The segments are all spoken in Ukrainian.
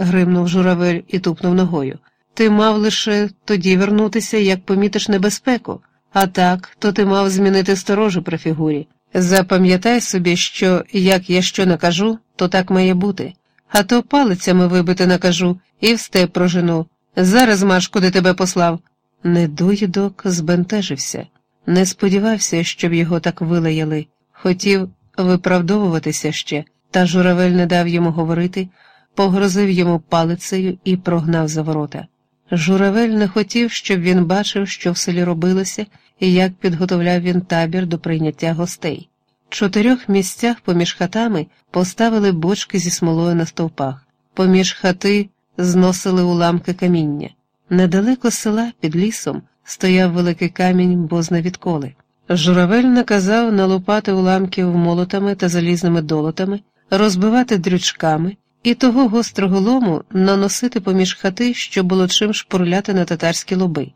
гримнув журавель і тупнув ногою. Ти мав лише тоді вернутися, як помітиш небезпеку, а так, то ти мав змінити сторожу при фігурі. Запам'ятай собі, що як я що накажу, то так має бути, а то палицями вибити накажу і в степ прожену. Зараз марш, куди тебе послав. Недоїдок збентежився, не сподівався, щоб його так вилаяли, хотів виправдовуватися ще, та журавель не дав йому говорити, погрозив йому палицею і прогнав за ворота. Журавель не хотів, щоб він бачив, що в селі робилося і як підготовляв він табір до прийняття гостей. В чотирьох місцях поміж хатами поставили бочки зі смолою на стовпах, поміж хати зносили уламки каміння. Недалеко села під лісом стояв великий камінь, бозна відколи. Журавель наказав налупати уламків молотами та залізними долотами, розбивати дрючками і того гострого лому наносити поміж хати, щоб було чим шпурляти на татарські лоби.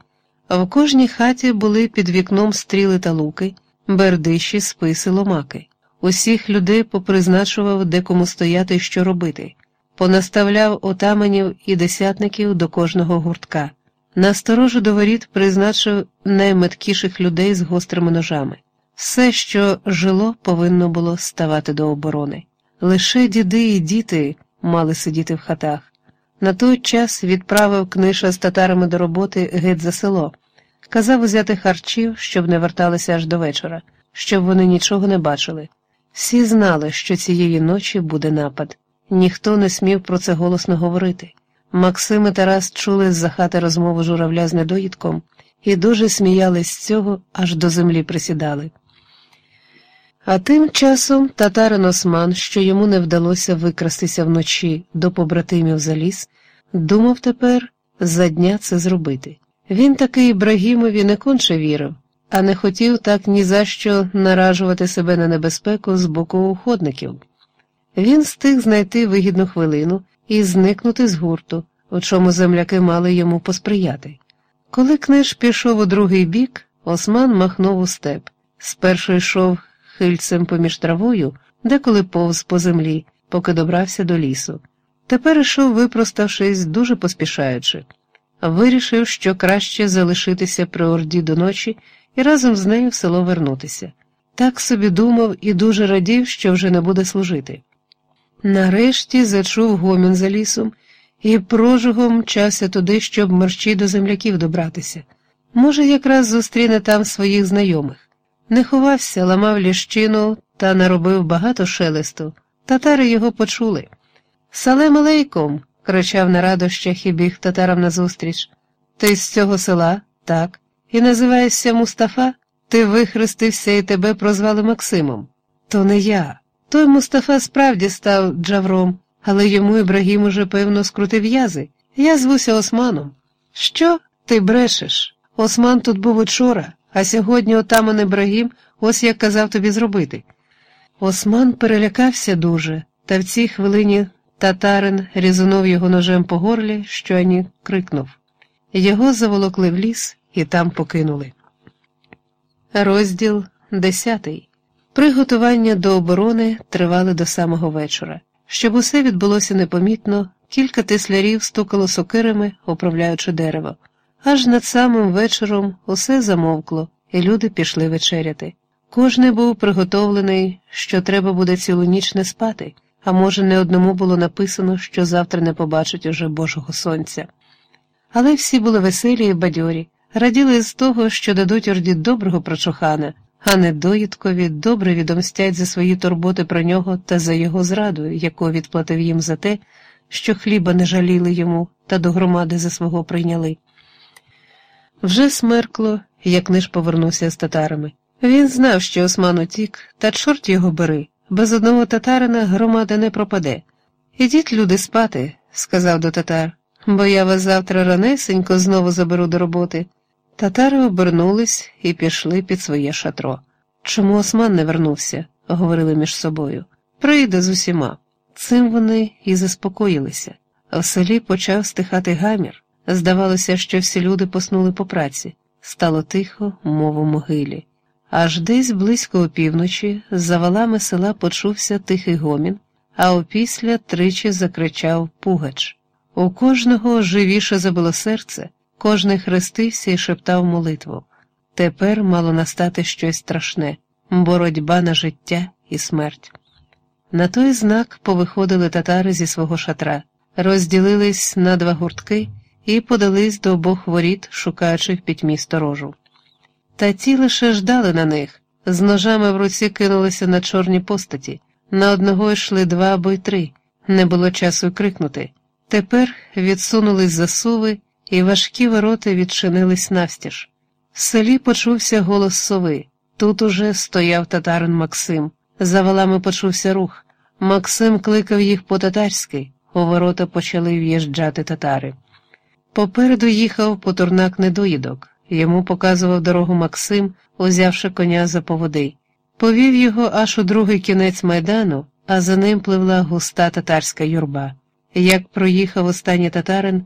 В кожній хаті були під вікном стріли та луки, бердиші, списи, ломаки. Усіх людей попризначував, де кому стояти і що робити, понаставляв отаманів і десятників до кожного гуртка. На сторожу до воріт призначив найметкіших людей з гострими ножами. Все, що жило, повинно було ставати до оборони. Лише діди і діти мали сидіти в хатах. На той час відправив книша з татарами до роботи геть за село, казав узяти харчів, щоб не верталися аж до вечора, щоб вони нічого не бачили. Всі знали, що цієї ночі буде напад. Ніхто не смів про це голосно говорити. Максим і Тарас чули з за хати розмову журавля з недоїдком і дуже сміялись з цього, аж до землі присідали. А тим часом татарин Осман, що йому не вдалося викрастися вночі до побратимів за ліс, думав тепер за дня це зробити. Він таки Ібрагімові не конче вірив, а не хотів так ні за що наражувати себе на небезпеку з боку уходників. Він встиг знайти вигідну хвилину і зникнути з гурту, у чому земляки мали йому посприяти. Коли книж пішов у другий бік, Осман махнув у степ. Спершу йшов хильцем поміж травою, деколи повз по землі, поки добрався до лісу. Тепер йшов, випроставшись, дуже поспішаючи. Вирішив, що краще залишитися при орді до ночі і разом з нею в село вернутися. Так собі думав і дуже радів, що вже не буде служити. Нарешті зачув гомін за лісом і прожугом мчався туди, щоб мерщі до земляків добратися. Може, якраз зустріне там своїх знайомих. Не ховався, ламав ліщину та наробив багато шелесту. Татари його почули. Салем алейком. кричав на радощах і біг татарам назустріч. Ти з цього села? Так. І називаєшся Мустафа? Ти вихрестився і тебе прозвали Максимом. То не я. Той Мустафа справді став джавром, але йому Ібрагім уже, певно, скрутив язи. Я звуся Османом. Що? Ти брешеш? Осман тут був учора, а сьогодні отаман Ібрагім ось як казав тобі зробити. Осман перелякався дуже, та в цій хвилині татарин різунув його ножем по горлі, що ані крикнув. Його заволокли в ліс і там покинули. Розділ десятий. Приготування до оборони тривали до самого вечора. Щоб усе відбулося непомітно, кілька тислярів стукало сокирами, оправляючи дерево. Аж над самим вечором усе замовкло, і люди пішли вечеряти. Кожний був приготовлений, що треба буде цілу ніч не спати, а може, не одному було написано, що завтра не побачить уже Божого сонця. Але всі були веселі і бадьорі, раділи з того, що дадуть орді доброго прочухана а недоїдкові добре відомстять за свої турботи про нього та за його зраду, яку відплатив їм за те, що хліба не жаліли йому та до громади за свого прийняли. Вже смеркло, як ниж повернувся з татарами. Він знав, що Осман утік, та чорт його бери, без одного татарина громада не пропаде. Ідіть, люди, спати, сказав до татар, бо я вас завтра ранесенько знову заберу до роботи. Татари обернулись і пішли під своє шатро. Чому Осман не вернувся? говорили між собою. Прийде з усіма. Цим вони і заспокоїлися. В селі почав стихати гамір. Здавалося, що всі люди поснули по праці. Стало тихо, мов у могилі. Аж десь близько опівночі за валами села почувся тихий гомін, а опісля тричі закричав Пугач. У кожного живіше забило серце, кожний хрестився і шептав молитву. Тепер мало настати щось страшне боротьба на життя і смерть. На той знак повиходили татари зі свого шатра, розділились на два гуртки і подались до обох воріт, шукаючи в пітьмі сторожу. Та ті лише ждали на них, з ножами в руці кинулися на чорні постаті, на одного йшли два або й три, не було часу крикнути. Тепер відсунулись засуви, і важкі ворота відчинились навстіж. В селі почувся голос сови. Тут уже стояв татарин Максим. За валами почувся рух. Максим кликав їх по татарськи, у ворота почали в'їжджати татари. Попереду їхав потурнак недоїдок. Йому показував дорогу Максим, узявши коня за поводи. Повів його аж у другий кінець майдану, а за ним пливла густа татарська юрба. Як проїхав останній татарин,